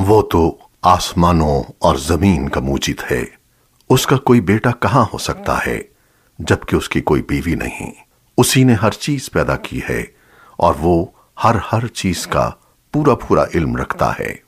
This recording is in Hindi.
वो तो आसमानों और ज़मीन का मूजिद है। उसका कोई बेटा कहाँ हो सकता है, जबकि उसकी कोई बीवी नहीं। उसी ने हर चीज़ पैदा की है, और वो हर हर चीज़ का पूरा पूरा इल्म रखता है।